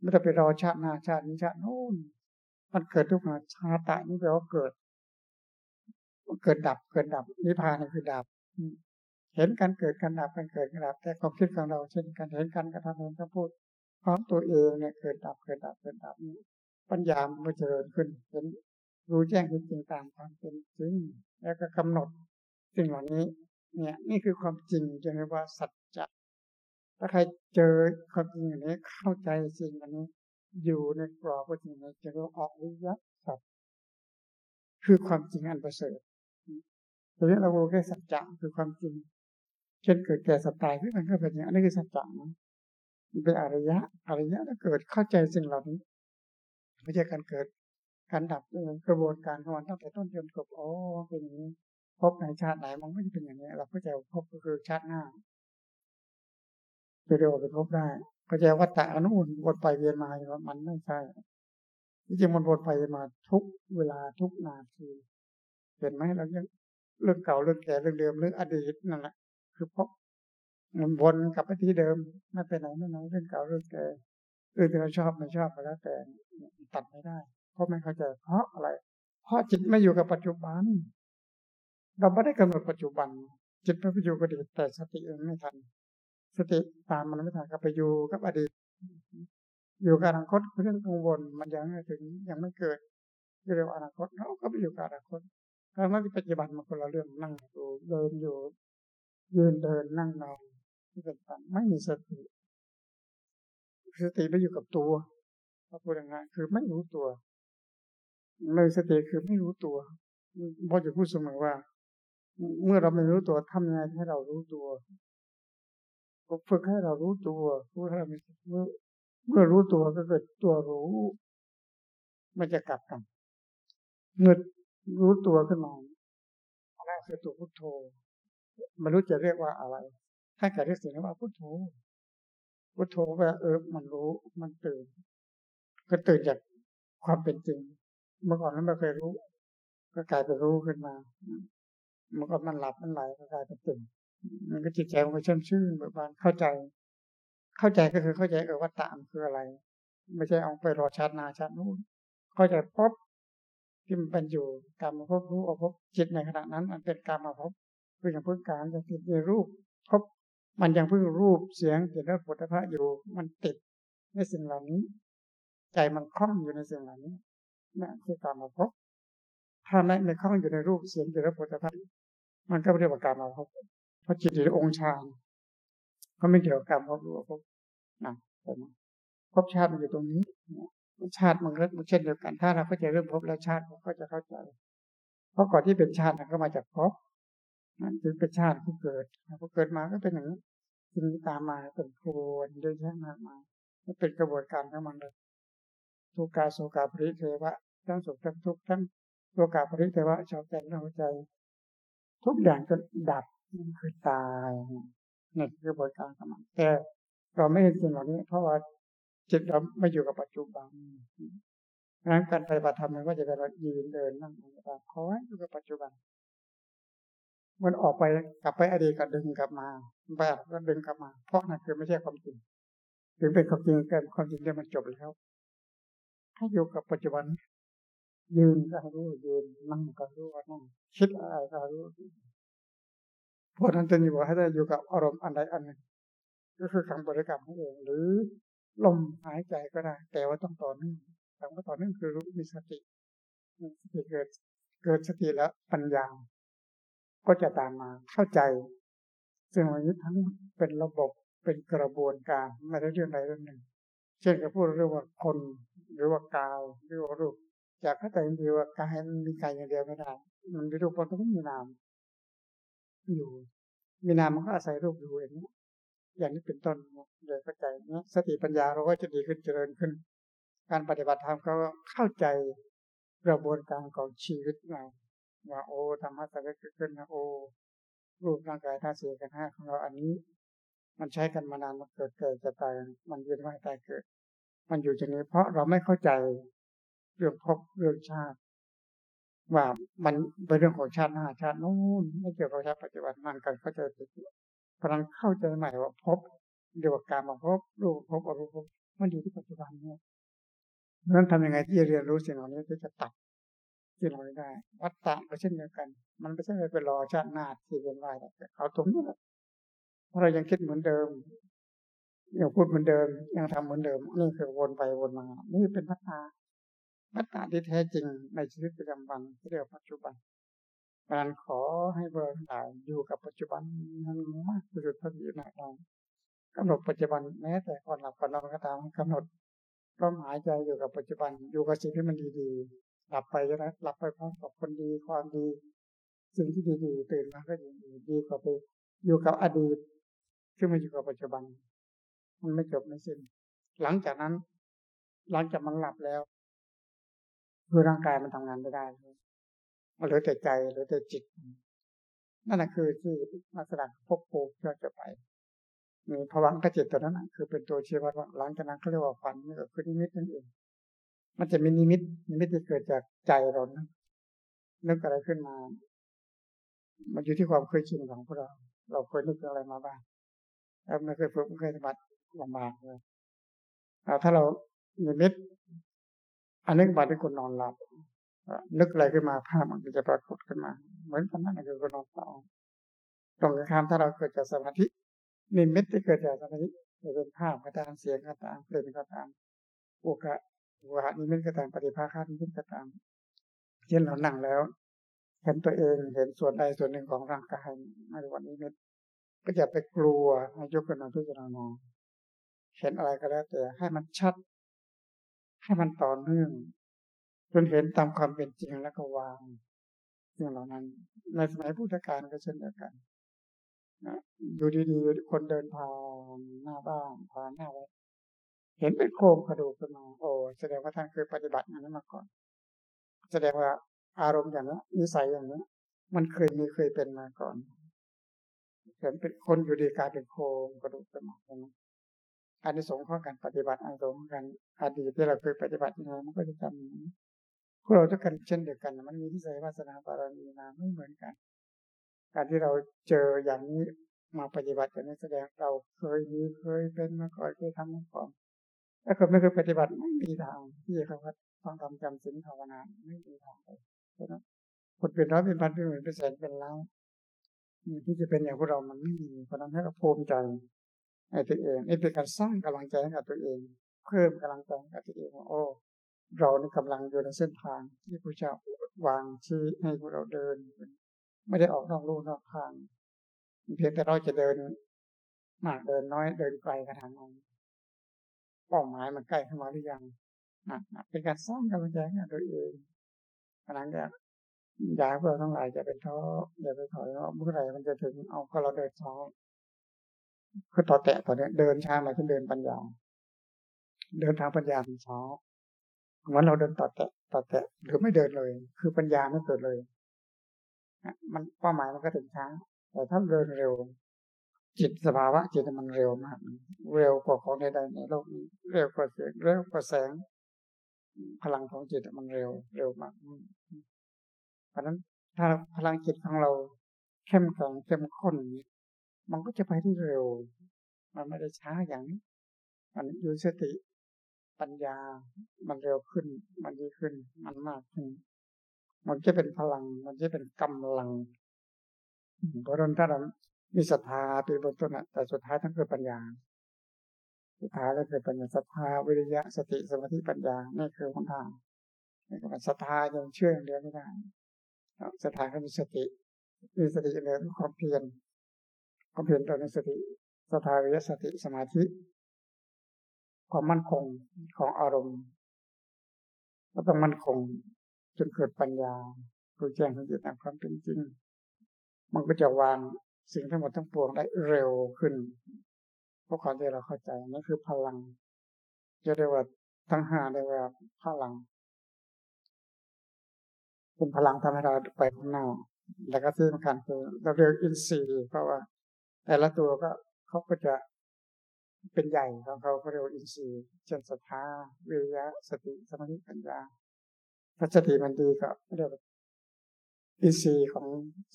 ไม่ต้องไปรอชาติหน้าชาตินี้ชาติโน้นมันเกิดทุกมาชาตะนี่แปลว่าเกิด เกิดดับเกิดดับนิพพานคือดับ เห็นการเกิดการดับการเกิดการดับ แต่ความคิดของเราเช่นการเห็นการกระทำเห็นการพูดพร้อมตัวเองเนี่ยเกิดดับเกิดดับเกิดดับนี้ปัญญามันเจริญขึ้นเห็นรู้แจ้งจริงตามความเป็นจริง แล้วก็กำหนดสิ่งเหล่านี้ เนี่ยนี่คือความจริงจะเรียกว่าสัจจะถ้าใครเจอความจริงอย่างนี้เข้าใจสิ่งอันนี้ อยู่ในกรอบว่าจริงจะเรียกว่าอริยสัจคือความจริงอันประเสริฐ ตรงนี้เราโอแค่สัจจะคือความจริง เช่นเกิดแก่สัตายที่มันก็เป็นอย่างนี้คือสัจจะนะมันเป็นอริยะอริยะถ้าเกิดเข้าใจสิ่งเหล่านี้ไม่ใช่การเกิดการดับกระบวนการของมันตั้งแต่ต้นจนจบอ๋อเป็นอย่างนี้พบในชาติไหนมันไม่ได้เป็นอย่างนี้ เราเข้าใจพบก็คือชาติหน้าจะเรียกว่าเป็นพบได้เข้าใจวัฏฏะอนุนวนไปเวียนมาอย่างมันไม่ใช่จริงๆมันวนไปมาทุกเวลาทุกนาทีเห็นไหมเรายัง เรื่องเก่าเรื่องแก่เรื่องเดิมเรื่องอดีตนั่นแหละคือพบมันวนกลับไปที่เดิมไม่ไปไหนไม่ไหนเรื่องเก่าเรื่องแก่เรื่องที่เราชอบไม่ชอบไปแล้วแต่ตัดไม่ได้ เพราะไม่เข้าใจเพราะอะไร เพราะจิตไม่อยู่กับปัจจุบัน เราไม่ได้กำหนดปัจจุบัน จิตไม่ไปอยู่กับอดีตแต่สติเองไม่ทัน สติตามมันไม่ทันก็ไปอยู่กับอดีต อยู่กับอนาคตเรื่องกังวลมันยังไม่ถึงยังไม่เกิดเรียกว่าอนาคตเราก็ไปอยู่กับอนาคต เพราะว่าปัจจุบันมันคนละเรื่องนั่งอยู่เดินอยู่ ยืนเดินนั่งนอนที่เป็นต้นไม่มีสติสติไม่อยู่กับตัวพระพูดง่ายคือไม่รู้ตัวเลยสติคือไม่รู้ตัวพ่อจะพูดเสมอว่า เมื่อเราไม่รู้ตัวทำยังไงให้เรารู้ตัวฝึกให้เรารู้ตัวพูดให้เราเมื่อเมื่อรู้ตัวก็เกิดตัวรู้ มันจะกลับกันเมื่อ รู้ตัวขึ้นมาอันนั้นคือตัวพุทโธไม่รู้จะเรียกว่าอะไร ถ้าเกิดเรียกสิ่งนี้ว่าพุทโธพุทโธแปลเออมันรู้มันตื่น ก็ตื่นจากความเป็นจริง เมื่อก่อนนั้นไม่เคยรู้ ก็กลายเป็นรู้ขึ้นมาเมื่อก่อนมันหลับมันไหลก็กลายเป็นตื่น มันก็จิตใจมันก็ชื่นชื่นเบิกบานเข้าใจ เข้าใจก็คือเข้าใจเออว่าตามคืออะไร ไม่ใช่เอาไปรอชาตินาชาตินู้นเข้าใจพบ ที่มันเป็นอยู่การมาพบรู้อาพบจิตในขณะนั้น มันเป็นการมาพบคืออย่างพื้นการจะติดในรูปพบมันยังเพิ่งรูปเสียงเห็นแล้วปุถะอยู่ มันติดในสิ่งเหล่านี้ ใจมันคล้องอยู่ในสิ่งเหล่านี้นั่นคือการมาพบถ้าไม่ไม่เข้าอยู่ในรูปเสียงหรือผลิตภัณฑ์มันก็เรียกว่าการมาพบเพราะจิตอยู่ในองค์ฌานก็ไม่เกี่ยวกับการพบรู้พบนะพบชาติมันอยู่ตรงนี้ ชาติมันก็เช่นเดียวกัน ถ้าเราเข้าใจเรื่องพบและชาติเราก็จะเข้าใจ เพราะก่อนที่เป็นชาติมันก็มาจากพบนั่นจึงเป็นชาติที่เกิดพอเกิดมาก็เป็นอย่างนี้ทีนี้ตามมาเป็นโคนเยอะแยะมากมายมันเป็นกระบวนการของมันเลยทุกกาโสกาปริเทวะทั้งสุขทั้งทุกข์ทั้งตัวกาปริเทวะชอบใจเราใจ ทุกอย่างจะดับมันคือตายนี่คือกระบวนการของมันแต่เราไม่เห็นสิ่งเหล่านี้ เพราะว่า จิตเราไม่อยู่กับปัจจุบันดังนั้นการปฏิบัติธรรมมันก็จะเป็นยืนเดินนั่งนอนขอให้อยู่กับปัจจุบัน มันออกไปกลับไปอดีตก็ดึงกลับมาแบบก็ดึงกลับมา เพราะนั่นคือไม่ใช่ความจริง ถึงเป็นความจริงแต่ความจริงได้มันจบแล้ว ถ้าอยู่กับปัจจุบัน ยืนก็รู้ยืนนั่งก็รู้ว่านั่งคิดอะไรก็รู้เพราะนั้นจะอยู่ให้ได้อยู่กับอารมณ์อันใดอันหนึ่งก็คือคำบริกรรมของเองหรือ ลมหายใจก็ได้ แต่ว่าต้องต่อเนื่องคำว่าต่อเนื่องคือรู้มีสติสติเกิดเกิดสติแล้วปัญญา ก็จะตามมาเข้าใจซึ่งวันนี้ทั้งเป็นระบบเป็นกระบวนการไม่ได้เรื่องใดเรื่องหนึ่ง เช่นกับพูดเรื่องว่าคนหรือว่ากาวหรือว่ารูปอยากเข้าใจจริงๆว่ากายมันมีกายอย่างเดียวไม่ได้มันมีรูปมันต้องมีนามอยู่มีนามมันก็อาศัยรูปอยู่อย่างนี้ อย่างนี้เป็นต้นโดยเข้าใจนะสติปัญญาเราก็จะดีขึ้นเจริญขึ้น การปฏิบัติธรรมก็เข้าใจกระบวนการของชีวิตเราว่าโอ้ธรรมะสังเกตขึ้นนะโอ้รูปร่างกายท่าเสียกันห้าของเราอันนี้ มันใช้กันมานานมาเกิดเกิดจะตายมันยืนว่ายตายเกิด มันอยู่อย่างนี้เพราะเราไม่เข้าใจเรื่องภพเรื่องชาติ ว่ามันเป็นเรื่องของชาติหน้าชาตินู้นไม่เกี่ยวกับชาติปัจจุบันมันกันเข้าใจผิด พลังเข้าใจใหม่ว่าพบเรียกว่าการมาพบรูปพบอรูปพบมันอยู่ที่ปัจจุบันเนี่ยนั้นทำยังไงที่จะเรียนรู้สิ่งเหล่านี้ที่จะตัดสิ่งเหล่านี้ได้ วัฏฏะก็เช่นเดียวกัน มันไม่ใช่ไปรอชาติหน้าที่เรียนว่ายแต่เอาตรงนี้แหละเพราะเรายังคิดเหมือนเดิมยังพูดเหมือนเดิม ยังทำเหมือนเดิมนี่คือวนไปวนมา นี่เป็นวัฏฏะวัฏฏะที่แท้จริงในชีวิตประจำวันที่เรียกปัจจุบัน การขอให้เบอร์ต่างอยู่กับปัจจุบันนั้นมากที่สุดเท่าที่จะได้กำหนดปัจจุบันแม้แต่ก่อนหลับก่อนนอนก็ตามกำหนดลมหายใจอยู่กับปัจจุบันอยู่กับสิ่งที่มันดีๆหลับไปก็ได้หลับไปพร้อมกับคนดีความดี สิ่งที่ดีๆตื่นมาก็ดีดีกว่าไปอยู่กับอดีตที่มาอยู่กับปัจจุบัน มันไม่จบไม่สิ้น หลังจากนั้น หลังจากมันหลับแล้วคือร่างกายมันทำงานไม่ได้ เลยเหลือแต่ใจเหลือแต่จิต นั่นแหะคือที่มาแสดงภพภูมิที่จะไปมีภวังคจิตตัวนั้นคือเป็นตัวชี้วัดว่าหลังจากนั้นเขาเรียกว่าฝันนี่ก็คือนิมิตนั่นเองมันจะมีนิมิต นิมิตที่เกิดจากใจเรานะนึกอะไรขึ้นมา มันอยู่ที่ความเคยชินของพวกเรา เราเคยนึกอะไรมาบ้างแล้วไม่เคยฝึกไม่เคยปฏิบัติลำบากเลยถ้าเรานิมิตอันนึกมาที่คนนอนหลับ นึกอะไรขึ้นมาภาพมันก็จะปรากฏขึ้นมา เหมือนกันนั่นคือคนนอนหลับตรงกันข้ามถ้าเราเกิดจากสมาธินิมิตที่เกิดจากสมาธิจะเป็นภาพก็ตามเสียงก็ตามเพลงก็ตามอุคคหนิมิตก็ตามปฏิภาคนิมิตก็ตามเช่นเรานั่งแล้วเห็นตัวเองเห็นส่วนใดส่วนหนึ่งของร่างกายในวันนี้มิตก็จะไปกลัวให้ยกขึ้นมาพิจารณาเห็นอะไรก็แล้วแต่ให้มันชัด ให้มันต่อเนื่อง จนเห็นตามความเป็นจริงแล้วก็วางสิ่งเหล่านั้น ในสมัยพุทธกาลก็เช่นเดียวกันนะอยู่ดีๆคนเดินผ่านหน้าบ้านผ่านหน้าวัดเห็นเป็นโครงกระดูกขึ้นมาโอ้แสดงว่าท่านเคยปฏิบัติอย่างนี้มาก่อน แสดงว่าอารมณ์อย่างนี้นิสัยอย่างนี้มันเคยมีเคยเป็นมาก่อนเห็นเป็นคนอยู่ดีกลายเป็นโครงกระดูกขึ้นมาอันนี้สงข้อการปฏิบัติอันสงกันอดีตที่เราเคยปฏิบัติยังไงมันก็จะจำ พวกเราทุกคนเช่นเดียวกัน มันมีที่ใส่วาสนาบารมีมาไม่เหมือนกัน การที่เราเจออย่างนี้มาปฏิบัติอย่างนี้แสดงเราเคยมีเคยเป็นมาก่อนเคยทำมาก่อนถ้าคนไม่เคยปฏิบัติไม่มีทางที่จะเข้าวัดต้องทำจำศีลภาวนาไม่มีทางเลยเพราะนั้นคนเป็นร้อยเป็นพันเป็นหมื่นเป็นแสนเป็นล้านที่จะเป็นอย่างพวกเรามันไม่มีเพราะนั้นให้เราภูมิใจในตัวเองนี่เป็นการสร้างกำลังใจให้กับตัวเอง เพิ่มกำลังใจให้กับตัวเองว่าโอ้ เรานี่กำลังอยู่ในเส้นทาง ที่พระเจ้าวางชี้ให้พวกเราเดิน ไม่ได้ออกนอกลู่นอกทาง เพียงแต่เราจะเดินมากเดินน้อยเดินไกลขนาดไหนเป้าหมายมันใกล้เข้ามาหรือยังเป็นการสร้างกำลังใจให้ตัวเองขณะนี้อยากเราทั้งหลายจะเป็นท้ออย่าไปถอยเมื่อไหร่มันจะถึงเอาก็เราเดินช้าคือต่อแตะต่อเนี้ยเดินช้ามาที่เดินปัญญา เดินทางปัญญาเป็นช้า เหมือนเราเดินต่อแตะต่อแตะหรือไม่เดินเลย คือปัญญาไม่เกิดเลยมันเป้าหมายมันก็ถึงช้า แต่ถ้าเดินเร็ว จิตสภาวะจิตมันเร็วมาก เร็วกว่าของใดๆในโลกนี้เร็วกว่าเสียงเร็วกว่าแสง พลังของจิตมันเร็ว เร็วมากเพราะนั้นถ้าพลังจิตของเราเข้มแข็งเข้มข้นมันก็จะไปได้เร็ว มันไม่ได้ช้าอย่างนี้มันอยู่สติ ปัญญา มันเร็วขึ้น มันดีขึ้น มันมากขึ้น มันจะเป็นพลัง มันจะเป็นกำลังเพราะนั้นถ้าเรามีศรัทธาเป็นบนต้นแต่สุดท้ายต้งเกิดปัญญา สุดท้ายแล้วเกิดปัญญาศรัทธาวิริยะสติสมาธิปัญญานี่คือหนทางนี่ก็ศรัทธายังเชื่ออย่างเดียวไม่ได้ศรัทธาก็มีสติ มีสติเหลือความเพียรความเพียรต่อในสติศรัทธาวิริยะสติสมาธิ ความมั่นคงของอารมณ์ ก็ต้องมั่นคงจนเกิดปัญญารู้แจ้งทั้งจิตตามความเป็นจริง มันก็จะวางสิ่งทั้งหมดทั้งปวงได้เร็วขึ้น เพราะความที่เราเข้าใจนี่นคือพลัง จะเรียกว่าทั้งห้าเรียกว่าพลัง เป็นพลังทำให้เราไปข้างหน้าแล้วก็ที่สำคัญคือเราเรียกอินทรีย์เพราะว่า แต่ละตัวก็เขาก็จะ เป็นใหญ่ของเขาเขาเรียกว่าอินทรีย์เช่นศรัทธาวิริยะสติสมาธิปัญญาถ้าสติมันดีก็เรียกว่าอินทรีย์ของ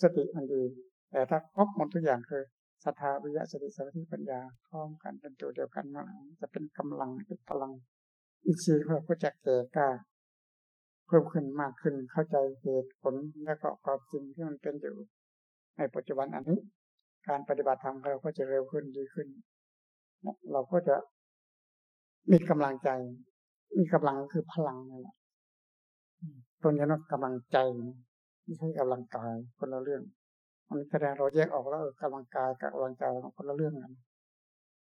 สติมันดี แต่ถ้าครบหมดทุกอย่างคือศรัทธาวิริยะสติสมาธิปัญญาพร้อมกันเป็นตัวเดียวกันมาจะเป็นกำลังเป็นพลังอินทรีย์ขอเราก็จะแก่กล้าเพิ่มขึ้นมากขึ้นเข้าใจเหตุผลและก็ความจริงที่มันเป็นอยู่ในปัจจุบันอันนี้ การปฏิบัติธรรมเราก็จะเร็วขึ้นดีขึ้น เราก็จะมีกำลังใจ มีกำลังคือพลังนั่นแหละตรงนี้นกำลังใจไม่ใช่กำลังกายคนละเรื่อง มันแสดงเราแยกออกแล้วกำลังกายกับกำลังใจคนละเรื่องกัน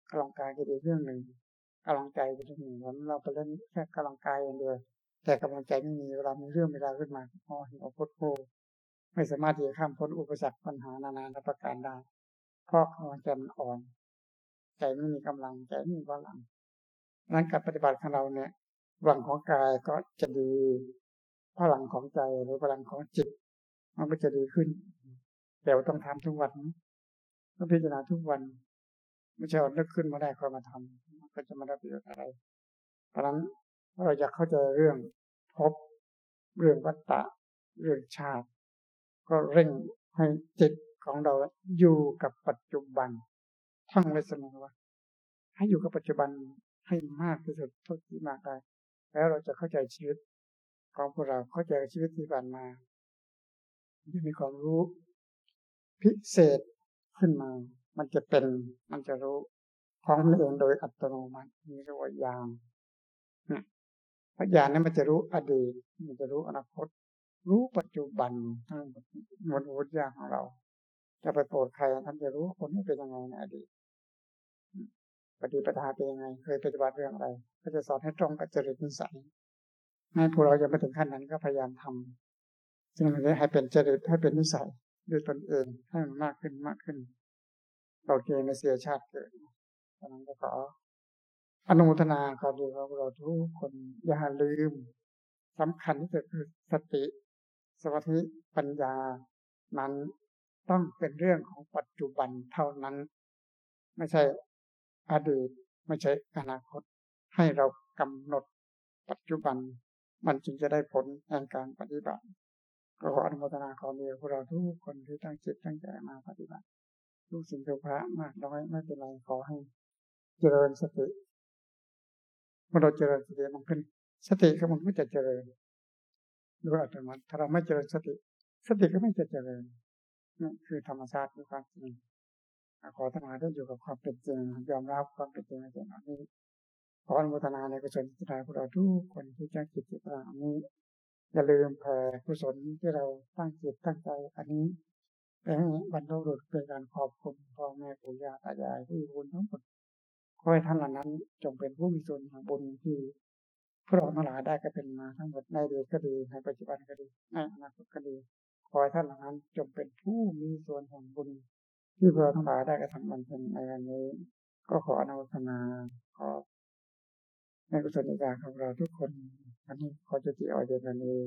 กำลังกายก็เป็นเรื่องหนึ่งกำลังใจเป็นเรื่องหนึ่งเราไปเล่นแค่กำลังกายอย่างเดียวแต่กำลังใจไม่มีเวลามีเรื่องเวลาขึ้นมาพอเห็นอพุทโธไม่สามารถที่จะข้ามพ้นอุปสรรคปัญหานานาประการได้ เพราะกำลังใจมันอ่อน ใจไม่มีกำลังใจไม่มีพลังนั้นการปฏิบัติของเราเนี่ยพลังของกายก็จะดี พลังของใจหรือพลังของจิต มันก็จะดีขึ้น แต่ต้องทำทุกวันต้องพิจารณาทุกวันไม่ใช่นึกขึ้นมาได้ค่อยมาทำมันก็จะไม่ได้ประโยชน์อะไร เพราะฉะนั้นเราอยากเข้าใจเรื่องพบเรื่องวัฏฏะเรื่องชาติ ก็เร่งให้จิตของเราอยู่กับปัจจุบัน ท่องไว้เสมอว่า ให้อยู่กับปัจจุบันให้มากที่สุดเท่าที่มากได้ แล้วเราจะเข้าใจชีวิตของพวกเราเข้าใจชีวิตที่ผ่านมาจะมีความรู้ พิเศษขึ้นมา มันจะเป็นมันจะรู้ของมันเองโดยอัตโนมัติมีเรียกว่ายามพระญาณนั้นมันจะรู้อดีตมันจะรู้อนาคต รู้ปัจจุบันทั้งหมดวุฒิญาของเรา จะไปโปรดใครท่านจะรู้คนนี้เป็นยังไงในอดีต ปฏิปทาเป็นยังไง เคยปฏิบัติเรื่องอะไร ก็จะสอนให้ตรงกับจริตนิสัยให้พวกเราจะไปถึงขั้นนั้นก็พยายามทำซึ่งมันจะให้เป็นจริตให้เป็นนิสัยด้วยตนเองให้มันมากขึ้นมากขึ้นเราเกณฑ์ในเสียชาติเกิดตอนนั้นก็ขออนุโมทนาขอดีของเราทุกคนอย่าลืมสำคัญที่สุดคือสติ สมาธิปัญญานั้นต้องเป็นเรื่องของปัจจุบันเท่านั้น ไม่ใช่ อดีตไม่ใช่อนาคต ให้เรากำหนดปัจจุบัน มันจึงจะได้ผลแห่งการปฏิบัติก็ขออนุโมทนาขอมีพวกเราทุกคนที่ตั้งจิตตั้งใจมาปฏิบัติทุกสิ่งทุกพระมากน้อยไม่เป็นไรขอให้ เจริญสติเมื่อเราเจริญสติมันขึ้น สติก็มันก็จะเจริญด้วยอัตโนมัติถ้าเราไม่เจริญสติ สติก็ไม่จะเจริญนี่คือธรรมชาติของความจริง ขอทั้งายได้อยู่กับความเป็นจริงยอมรับความเป็นจริงในสิ่งนี้ขออนุโมทนาในกุศลจิตใจพวกเราทุกคนที่จ้งจิตจิตรานี้ อย่าลืมแผ่กุศลที่เราตั้งจิตตั้งใจอันนี้ไปให้บรรพบุรุษเป็นการขอบคุณพ่อแม่ปู่ย่าตายายผู้มีบุญทั้งหมดขอให้ท่านเหล่านั้น จงเป็นผู้มีส่วนแห่งบุญที่พวกเราทั้งหลายได้กระเป็นมาทั้งหมดในอดีตก็ดีในปัจจุบันก็ดีในอนาคตก็ดีขอให้ท่านเหล่านั้นจงเป็นผู้มีส่วนแห่งบุญ ที่พวกเราทั้งหลายได้กระทำมันเป็นในวันนี้ ก็ขออนุโมทนาขอในกุศลในการของเราทุกคน อันนี้ขอจุติออาเย็นวันนี้